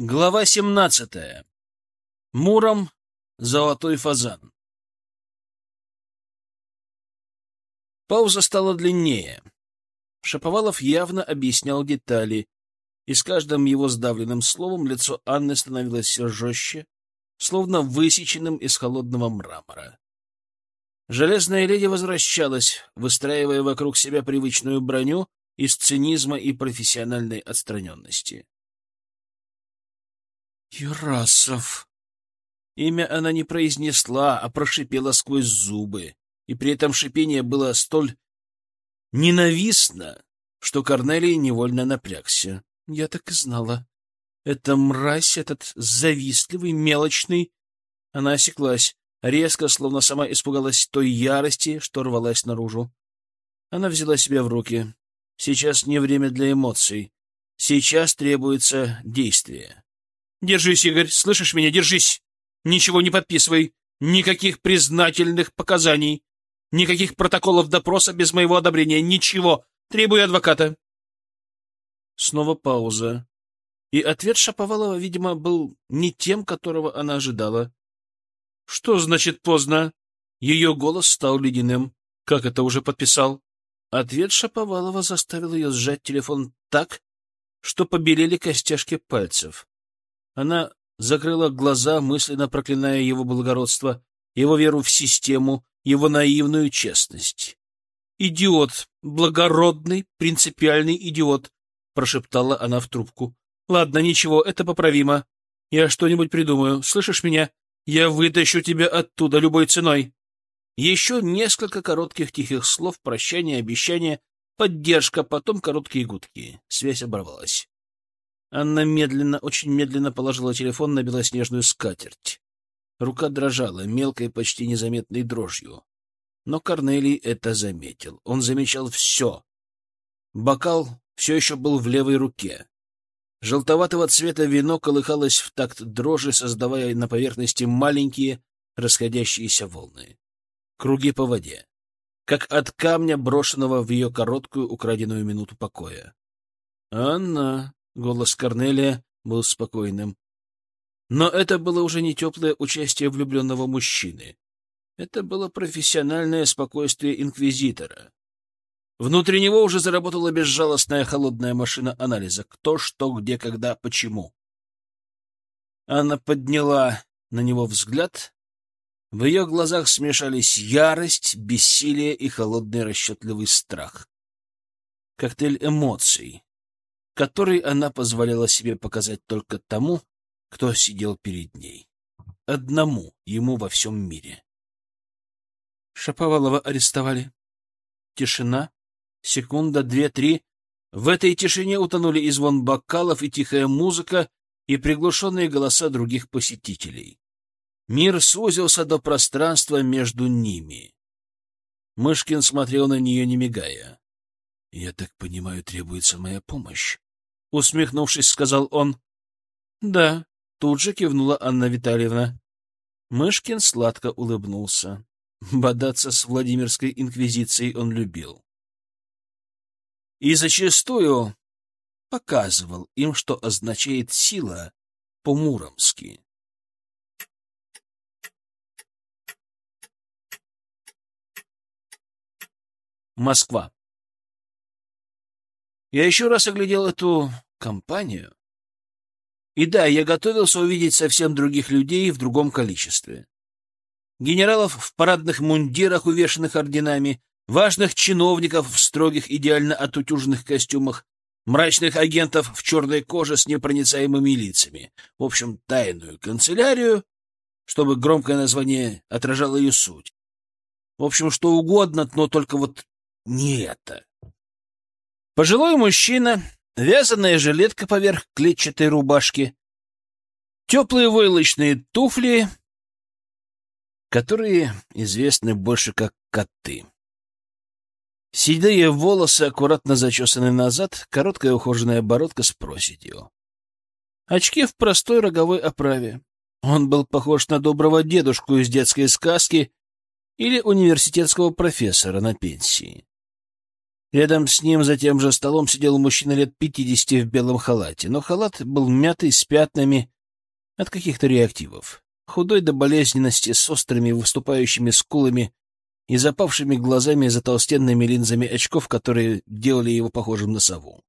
Глава 17. Муром золотой фазан. Пауза стала длиннее. Шаповалов явно объяснял детали, и с каждым его сдавленным словом лицо Анны становилось все жестче, словно высеченным из холодного мрамора. Железная леди возвращалась, выстраивая вокруг себя привычную броню из цинизма и профессиональной отстраненности. Юрасов. Имя она не произнесла, а прошипела сквозь зубы, и при этом шипение было столь ненавистно, что Корнелий невольно напрягся. Я так и знала. Это мразь, этот завистливый, мелочный... Она осеклась, резко, словно сама испугалась той ярости, что рвалась наружу. Она взяла себя в руки. Сейчас не время для эмоций. Сейчас требуется действие. Держись, Игорь, слышишь меня? Держись. Ничего не подписывай. Никаких признательных показаний. Никаких протоколов допроса без моего одобрения. Ничего. Требую адвоката. Снова пауза. И ответ Шаповалова, видимо, был не тем, которого она ожидала. Что значит поздно? Ее голос стал ледяным. Как это уже подписал? Ответ Шаповалова заставил ее сжать телефон так, что побелели костяшки пальцев. Она закрыла глаза, мысленно проклиная его благородство, его веру в систему, его наивную честность. «Идиот! Благородный, принципиальный идиот!» — прошептала она в трубку. «Ладно, ничего, это поправимо. Я что-нибудь придумаю. Слышишь меня? Я вытащу тебя оттуда любой ценой!» Еще несколько коротких тихих слов, прощания, обещания, поддержка, потом короткие гудки. Связь оборвалась. Анна медленно, очень медленно положила телефон на белоснежную скатерть. Рука дрожала, мелкой, почти незаметной дрожью. Но Корнелий это заметил. Он замечал все. Бокал все еще был в левой руке. Желтоватого цвета вино колыхалось в такт дрожи, создавая на поверхности маленькие расходящиеся волны. Круги по воде. Как от камня, брошенного в ее короткую украденную минуту покоя. «Анна!» Голос Корнелия был спокойным. Но это было уже не теплое участие влюбленного мужчины. Это было профессиональное спокойствие инквизитора. Внутри него уже заработала безжалостная холодная машина анализа. Кто, что, где, когда, почему. Она подняла на него взгляд. В ее глазах смешались ярость, бессилие и холодный расчетливый страх. Коктейль эмоций, который она позволяла себе показать только тому, кто сидел перед ней. Одному ему во всем мире. Шаповалова арестовали. Тишина. Секунда, две, три. В этой тишине утонули и звон бокалов, и тихая музыка, и приглушенные голоса других посетителей. Мир сузился до пространства между ними. Мышкин смотрел на нее, не мигая. — Я так понимаю, требуется моя помощь? — усмехнувшись, сказал он. — Да, — тут же кивнула Анна Витальевна. Мышкин сладко улыбнулся. Бодаться с Владимирской инквизицией он любил. И зачастую показывал им, что означает сила по-муромски. Москва. Я еще раз оглядел эту компанию. И да, я готовился увидеть совсем других людей в другом количестве. Генералов в парадных мундирах, увешанных орденами, важных чиновников в строгих, идеально отутюженных костюмах, мрачных агентов в черной коже с непроницаемыми лицами. В общем, тайную канцелярию, чтобы громкое название отражало ее суть. В общем, что угодно, но только вот не это. Пожилой мужчина, вязаная жилетка поверх клетчатой рубашки, теплые войлочные туфли, которые известны больше как коты. Седые волосы аккуратно зачесаны назад, короткая ухоженная бородка с проседью. Очки в простой роговой оправе. Он был похож на доброго дедушку из детской сказки или университетского профессора на пенсии. Рядом с ним за тем же столом сидел мужчина лет пятидесяти в белом халате, но халат был мятый, с пятнами от каких-то реактивов. Худой до болезненности, с острыми выступающими скулами и запавшими глазами за толстенными линзами очков, которые делали его похожим на сову.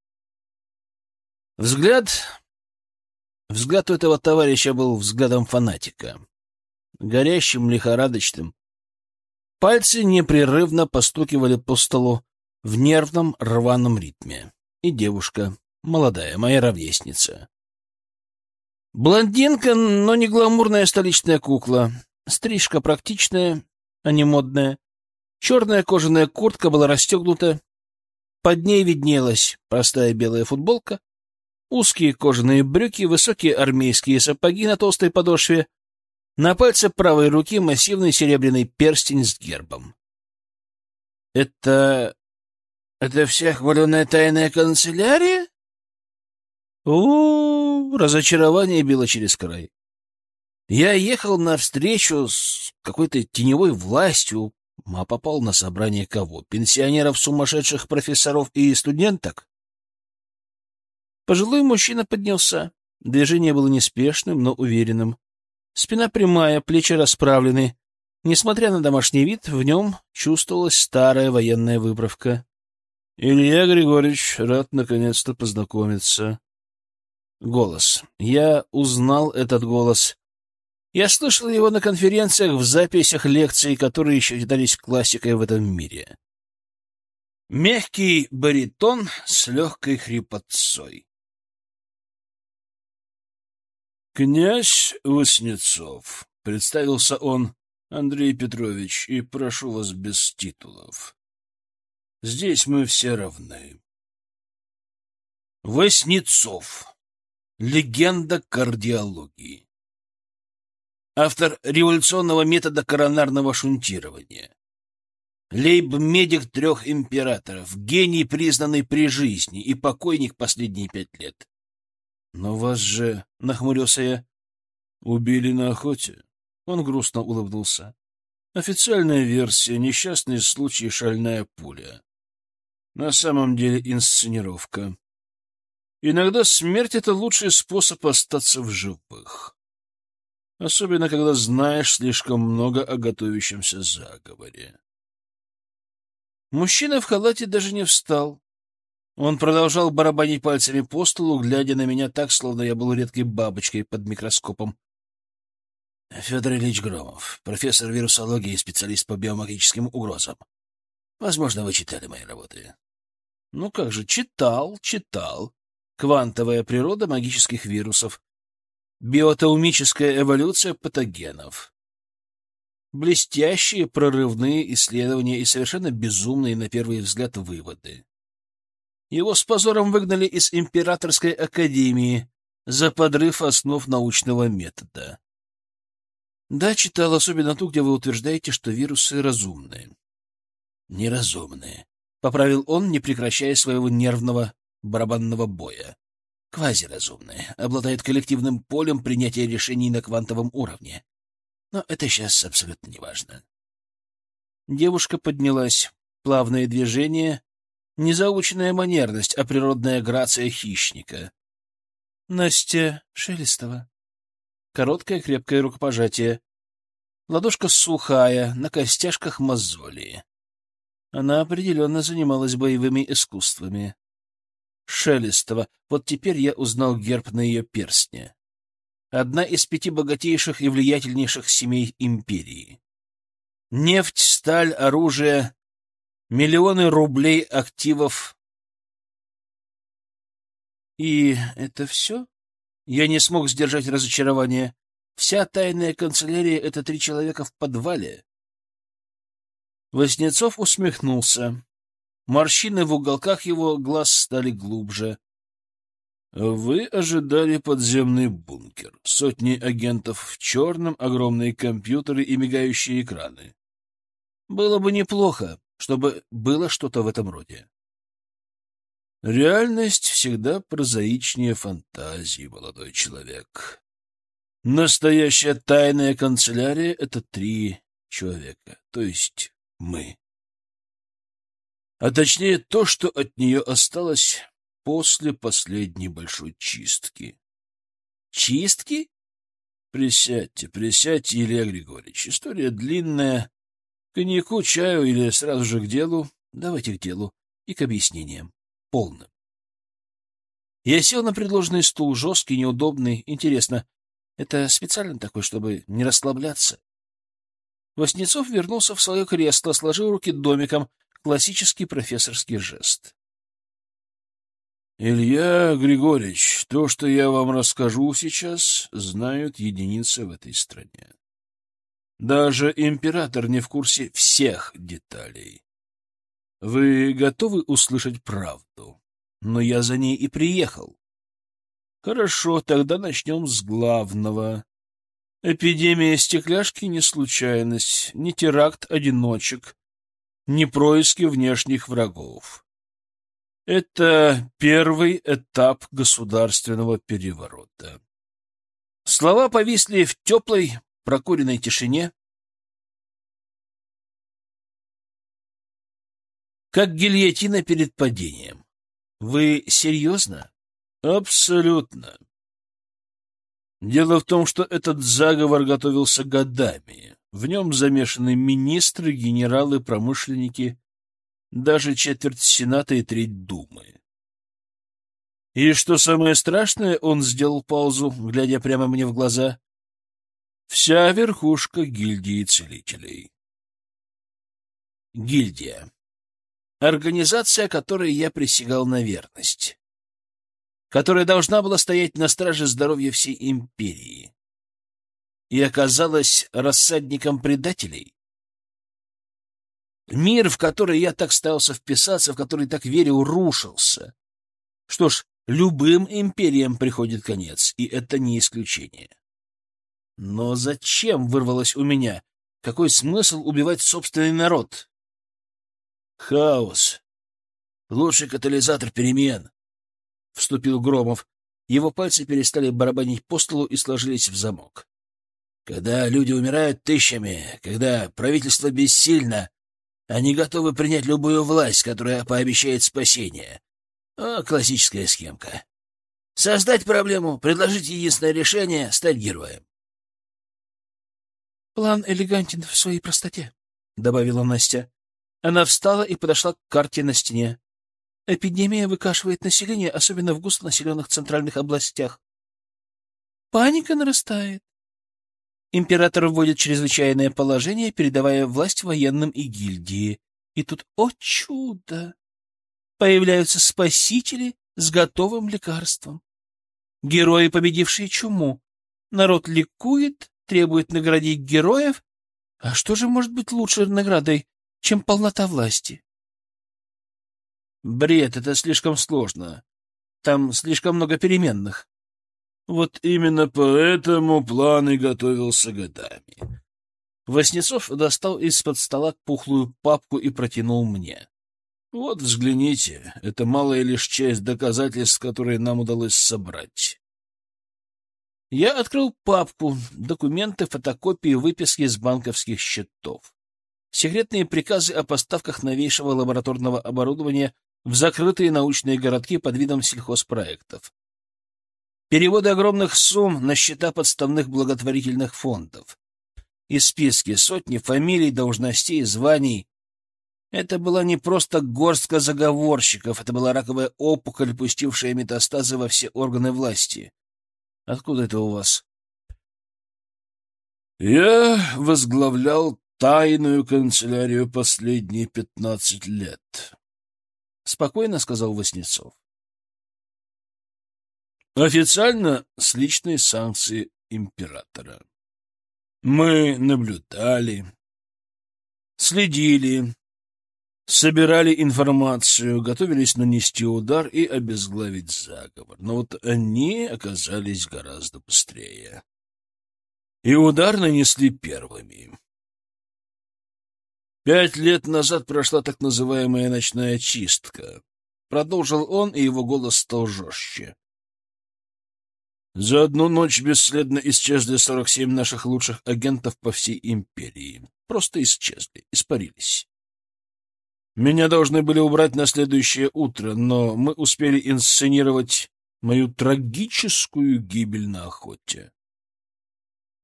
Взгляд... Взгляд у этого товарища был взглядом фанатика. Горящим, лихорадочным. Пальцы непрерывно постукивали по столу, в нервном рваном ритме. И девушка, молодая, моя ровесница. Блондинка, но не гламурная столичная кукла. Стрижка практичная, а не модная. Черная кожаная куртка была расстегнута. Под ней виднелась простая белая футболка, узкие кожаные брюки, высокие армейские сапоги на толстой подошве. На пальце правой руки массивный серебряный перстень с гербом. Это это вся хваленая тайная канцелярия? -у, разочарование било через край. Я ехал навстречу с какой-то теневой властью, а попал на собрание кого? Пенсионеров, сумасшедших профессоров и студенток? Пожилой мужчина поднялся. Движение было неспешным, но уверенным. Спина прямая, плечи расправлены. Несмотря на домашний вид, в нем чувствовалась старая военная выправка. Илья Григорьевич, рад наконец-то познакомиться. Голос. Я узнал этот голос. Я слышал его на конференциях, в записях лекций, которые считались классикой в этом мире. Мягкий баритон с легкой хрипотцой. «Князь Васнецов», — представился он, — «Андрей Петрович, и прошу вас без титулов». Здесь мы все равны. Воснецов. Легенда кардиологии. Автор революционного метода коронарного шунтирования. Лейб-медик трех императоров, гений, признанный при жизни, и покойник последние пять лет. Но вас же, — нахмурился я, — убили на охоте. Он грустно улыбнулся. Официальная версия — несчастный случай, шальная пуля. На самом деле инсценировка. Иногда смерть — это лучший способ остаться в живых. Особенно, когда знаешь слишком много о готовящемся заговоре. Мужчина в халате даже не встал. Он продолжал барабанить пальцами по столу, глядя на меня так, словно я был редкой бабочкой под микроскопом. Федор Ильич Громов, профессор вирусологии и специалист по биомагическим угрозам. Возможно, вы читали мои работы. Ну как же, читал, читал. Квантовая природа магических вирусов. Биотаумическая эволюция патогенов. Блестящие прорывные исследования и совершенно безумные на первый взгляд выводы. Его с позором выгнали из Императорской академии за подрыв основ научного метода. Да, читал особенно ту, где вы утверждаете, что вирусы разумные. Неразумные, — поправил он, не прекращая своего нервного барабанного боя. Квазиразумные, обладают коллективным полем принятия решений на квантовом уровне. Но это сейчас абсолютно неважно. Девушка поднялась. Плавное движение, не заученная манерность, а природная грация хищника. Настя Шелестова. Короткое крепкое рукопожатие. Ладошка сухая, на костяшках мозоли. Она определенно занималась боевыми искусствами. Шелестова. Вот теперь я узнал герб на ее перстне. Одна из пяти богатейших и влиятельнейших семей империи. Нефть, сталь, оружие, миллионы рублей активов. И это все? Я не смог сдержать разочарование. Вся тайная канцелярия — это три человека в подвале. Воснецов усмехнулся. Морщины в уголках его глаз стали глубже. Вы ожидали подземный бункер, сотни агентов в черном, огромные компьютеры и мигающие экраны. Было бы неплохо, чтобы было что-то в этом роде. Реальность всегда прозаичнее фантазии, молодой человек. Настоящая тайная канцелярия — это три человека, то есть мы. А точнее, то, что от нее осталось после последней большой чистки. Чистки? Присядьте, присядьте, Илья Григорьевич. История длинная. Коньяку, чаю или сразу же к делу? Давайте к делу и к объяснениям. Полным. Я сел на предложенный стул, жесткий, неудобный. Интересно, это специально такой, чтобы не расслабляться? Воснецов вернулся в свое кресло, сложил руки домиком, классический профессорский жест. Илья Григорьевич, то, что я вам расскажу сейчас, знают единицы в этой стране. Даже император не в курсе всех деталей. Вы готовы услышать правду? Но я за ней и приехал. Хорошо, тогда начнем с главного. Эпидемия стекляшки не случайность, не теракт одиночек, не происки внешних врагов. Это первый этап государственного переворота. Слова повисли в теплой, прокуренной тишине, как гильотина перед падением. Вы серьезно? Абсолютно. Дело в том, что этот заговор готовился годами. В нем замешаны министры, генералы, промышленники, даже четверть Сената и треть Думы. И что самое страшное, он сделал паузу, глядя прямо мне в глаза. Вся верхушка гильдии целителей. Гильдия. Организация, которой я присягал на верность. Которая должна была стоять на страже здоровья всей империи. И оказалась рассадником предателей. Мир, в который я так старался вписаться, в который так верил, рушился. Что ж, любым империям приходит конец, и это не исключение. Но зачем вырвалось у меня? Какой смысл убивать собственный народ? Хаос. Лучший катализатор перемен. Вступил Громов. Его пальцы перестали барабанить по столу и сложились в замок. Когда люди умирают тысячами, когда правительство бессильно, они готовы принять любую власть, которая пообещает спасение. О, классическая схемка. Создать проблему, предложить единственное решение — стать героем. «План элегантен в своей простоте», — добавила Настя. Она встала и подошла к карте на стене. Эпидемия выкашивает население, особенно в густонаселенных центральных областях. Паника нарастает. Император вводит чрезвычайное положение, передавая власть военным и гильдии. И тут, о чудо! Появляются спасители с готовым лекарством. Герои, победившие чуму. Народ ликует, требует наградить героев. А что же может быть лучше наградой чем полнота власти. Бред, это слишком сложно. Там слишком много переменных. Вот именно поэтому план и готовился годами. Воснецов достал из-под стола пухлую папку и протянул мне. Вот взгляните, это малая лишь часть доказательств, которые нам удалось собрать. Я открыл папку, документы, фотокопии, выписки из банковских счетов секретные приказы о поставках новейшего лабораторного оборудования в закрытые научные городки под видом сельхозпроектов. Переводы огромных сумм на счета подставных благотворительных фондов. И списки сотни фамилий, должностей, званий. Это была не просто горстка заговорщиков, это была раковая опухоль, пустившая метастазы во все органы власти. Откуда это у вас? Я возглавлял тайную канцелярию последние пятнадцать лет. Спокойно сказал Васнецов. Официально с личной санкции императора. Мы наблюдали, следили, собирали информацию, готовились нанести удар и обезглавить заговор. Но вот они оказались гораздо быстрее. И удар нанесли первыми. Пять лет назад прошла так называемая ночная чистка. Продолжил он, и его голос стал жестче. За одну ночь бесследно исчезли 47 наших лучших агентов по всей империи. Просто исчезли, испарились. Меня должны были убрать на следующее утро, но мы успели инсценировать мою трагическую гибель на охоте.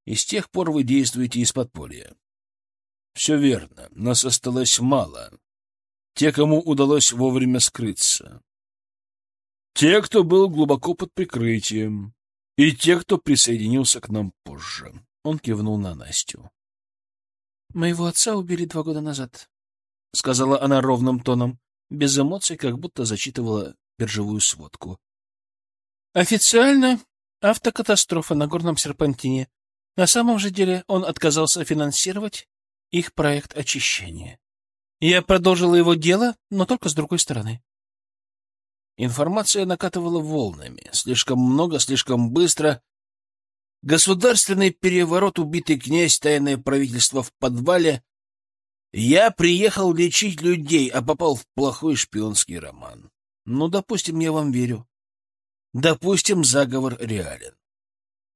И с тех пор вы действуете из подполья. Все верно, нас осталось мало. Те, кому удалось вовремя скрыться. Те, кто был глубоко под прикрытием. И те, кто присоединился к нам позже. Он кивнул на Настю. «Моего отца убили два года назад», — сказала она ровным тоном, без эмоций, как будто зачитывала биржевую сводку. «Официально автокатастрофа на горном серпантине. На самом же деле он отказался финансировать их проект очищения. Я продолжила его дело, но только с другой стороны. Информация накатывала волнами. Слишком много, слишком быстро. Государственный переворот, убитый князь, тайное правительство в подвале. Я приехал лечить людей, а попал в плохой шпионский роман. Ну, допустим, я вам верю. Допустим, заговор реален.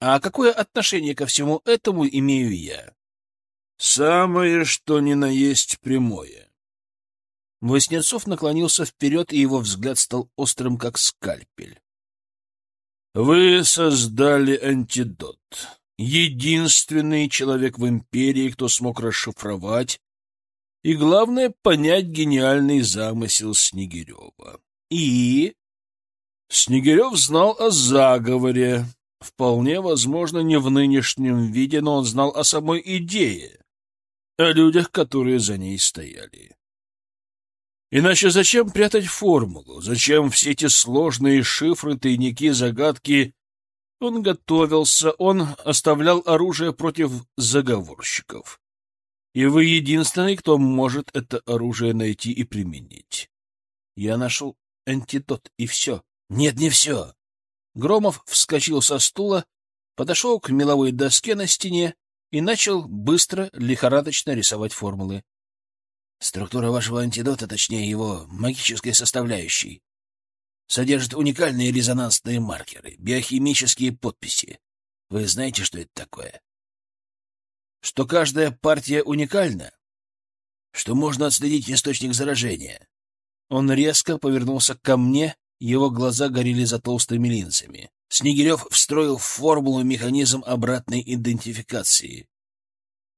А какое отношение ко всему этому имею я? Самое, что ни на есть прямое. Воснецов наклонился вперед, и его взгляд стал острым, как скальпель. «Вы создали антидот. Единственный человек в империи, кто смог расшифровать и, главное, понять гениальный замысел Снегирева. И...» Снегирев знал о заговоре. Вполне возможно, не в нынешнем виде, но он знал о самой идее, о людях, которые за ней стояли. Иначе зачем прятать формулу? Зачем все эти сложные шифры, тайники, загадки? Он готовился, он оставлял оружие против заговорщиков. И вы единственный, кто может это оружие найти и применить. Я нашел антидот, и все. Нет, не все. Громов вскочил со стула, подошел к меловой доске на стене и начал быстро, лихорадочно рисовать формулы. Структура вашего антидота, точнее его магической составляющей, содержит уникальные резонансные маркеры, биохимические подписи. Вы знаете, что это такое? Что каждая партия уникальна? Что можно отследить источник заражения? Он резко повернулся ко мне, его глаза горели за толстыми линзами. Снегирев встроил в формулу механизм обратной идентификации.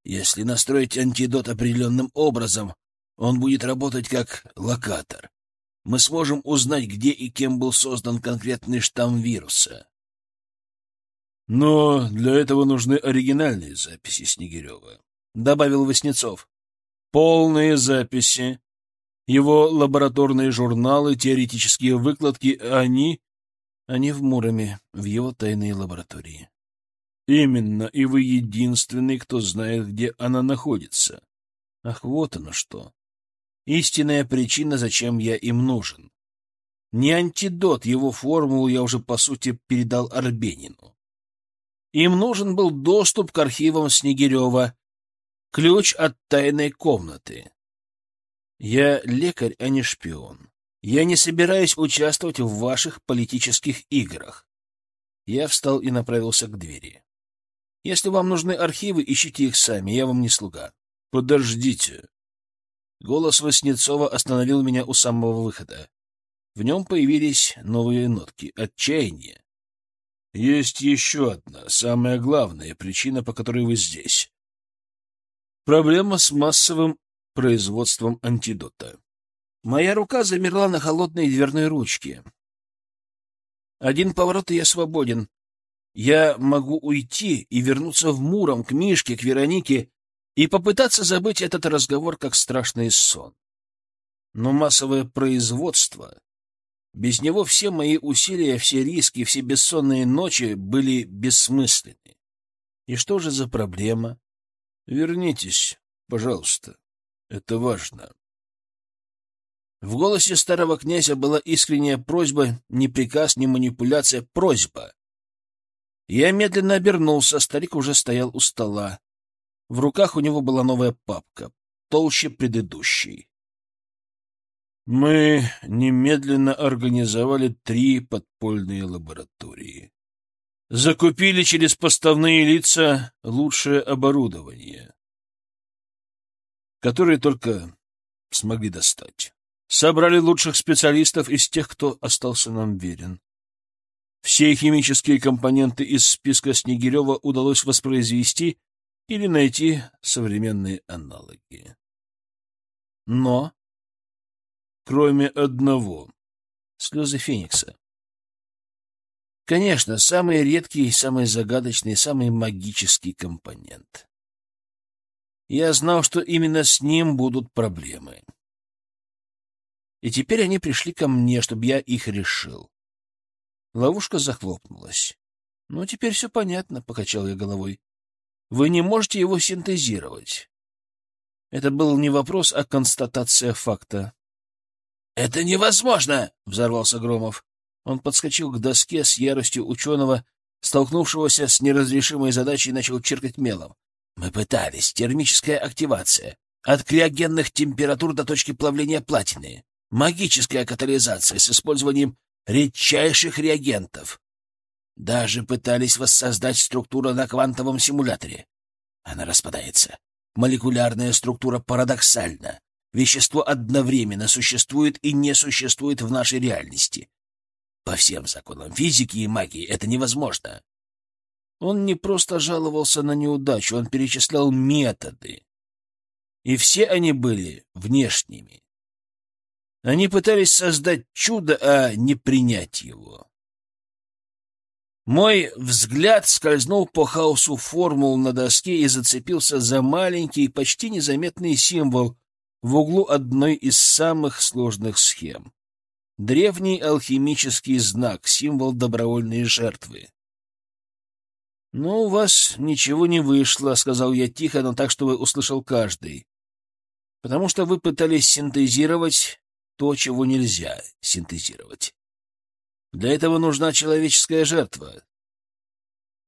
Если настроить антидот определенным образом, он будет работать как локатор. Мы сможем узнать, где и кем был создан конкретный штамм вируса. Но для этого нужны оригинальные записи Снегирева, — добавил Васнецов. Полные записи. Его лабораторные журналы, теоретические выкладки, они... Они в Муроме, в его тайной лаборатории. Именно, и вы единственный, кто знает, где она находится. Ах, вот оно что. Истинная причина, зачем я им нужен. Не антидот, его формулу я уже, по сути, передал Арбенину. Им нужен был доступ к архивам Снегирева, ключ от тайной комнаты. Я лекарь, а не шпион. Я не собираюсь участвовать в ваших политических играх. Я встал и направился к двери. Если вам нужны архивы, ищите их сами, я вам не слуга. Подождите. Голос Васнецова остановил меня у самого выхода. В нем появились новые нотки — отчаяние. Есть еще одна, самая главная причина, по которой вы здесь. Проблема с массовым производством антидота. Моя рука замерла на холодной дверной ручке. Один поворот, и я свободен. Я могу уйти и вернуться в Муром, к Мишке, к Веронике, и попытаться забыть этот разговор как страшный сон. Но массовое производство... Без него все мои усилия, все риски, все бессонные ночи были бессмысленны. И что же за проблема? Вернитесь, пожалуйста. Это важно. В голосе старого князя была искренняя просьба, не приказ, не манипуляция, просьба. Я медленно обернулся, старик уже стоял у стола. В руках у него была новая папка, толще предыдущей. Мы немедленно организовали три подпольные лаборатории. Закупили через поставные лица лучшее оборудование, которое только смогли достать. Собрали лучших специалистов из тех, кто остался нам верен. Все химические компоненты из списка Снегирева удалось воспроизвести или найти современные аналоги. Но, кроме одного, слезы Феникса. Конечно, самый редкий, самый загадочный, самый магический компонент. Я знал, что именно с ним будут проблемы. И теперь они пришли ко мне, чтобы я их решил. Ловушка захлопнулась. «Ну, теперь все понятно», — покачал я головой. «Вы не можете его синтезировать». Это был не вопрос, а констатация факта. «Это невозможно!» — взорвался Громов. Он подскочил к доске с яростью ученого, столкнувшегося с неразрешимой задачей, начал черкать мелом. «Мы пытались. Термическая активация. От криогенных температур до точки плавления платины. Магическая катализация с использованием редчайших реагентов. Даже пытались воссоздать структуру на квантовом симуляторе. Она распадается. Молекулярная структура парадоксальна. Вещество одновременно существует и не существует в нашей реальности. По всем законам физики и магии это невозможно. Он не просто жаловался на неудачу, он перечислял методы. И все они были внешними. Они пытались создать чудо, а не принять его. Мой взгляд скользнул по хаосу формул на доске и зацепился за маленький, почти незаметный символ в углу одной из самых сложных схем. Древний алхимический знак, символ добровольной жертвы. «Ну, у вас ничего не вышло», — сказал я тихо, но так, чтобы услышал каждый. «Потому что вы пытались синтезировать то, чего нельзя синтезировать. Для этого нужна человеческая жертва.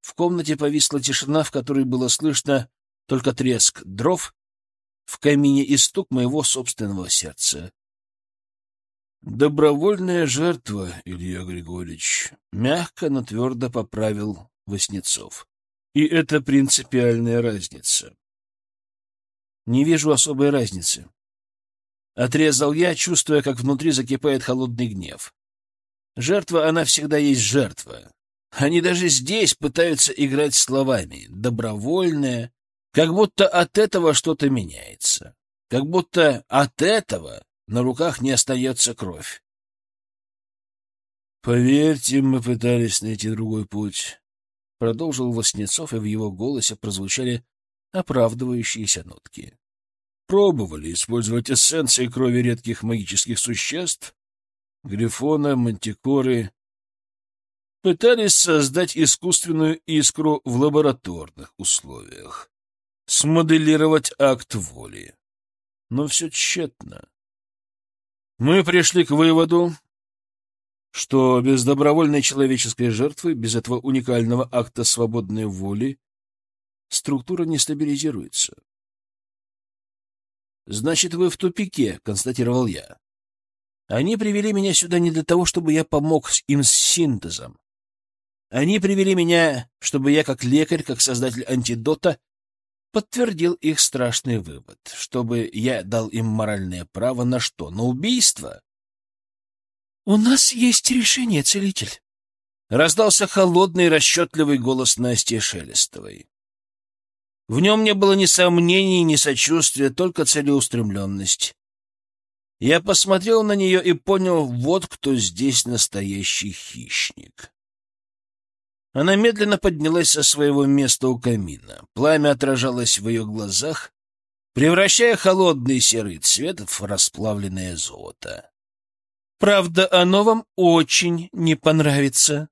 В комнате повисла тишина, в которой было слышно только треск дров в камине и стук моего собственного сердца. «Добровольная жертва, Илья Григорьевич», — мягко, но твердо поправил Васнецов. «И это принципиальная разница». «Не вижу особой разницы», Отрезал я, чувствуя, как внутри закипает холодный гнев. Жертва, она всегда есть жертва. Они даже здесь пытаются играть словами. Добровольная. Как будто от этого что-то меняется. Как будто от этого на руках не остается кровь. «Поверьте, мы пытались найти другой путь», — продолжил Воснецов, и в его голосе прозвучали оправдывающиеся нотки пробовали использовать эссенции крови редких магических существ, грифона, мантикоры, пытались создать искусственную искру в лабораторных условиях, смоделировать акт воли. Но все тщетно. Мы пришли к выводу, что без добровольной человеческой жертвы, без этого уникального акта свободной воли, структура не стабилизируется. «Значит, вы в тупике», — констатировал я. «Они привели меня сюда не для того, чтобы я помог им с синтезом. Они привели меня, чтобы я, как лекарь, как создатель антидота, подтвердил их страшный вывод, чтобы я дал им моральное право на что? На убийство?» «У нас есть решение, целитель», — раздался холодный расчетливый голос Насти Шелестовой. В нем не было ни сомнений, ни сочувствия, только целеустремленность. Я посмотрел на нее и понял, вот кто здесь настоящий хищник. Она медленно поднялась со своего места у камина. Пламя отражалось в ее глазах, превращая холодный серый цвет в расплавленное золото. «Правда, оно вам очень не понравится»,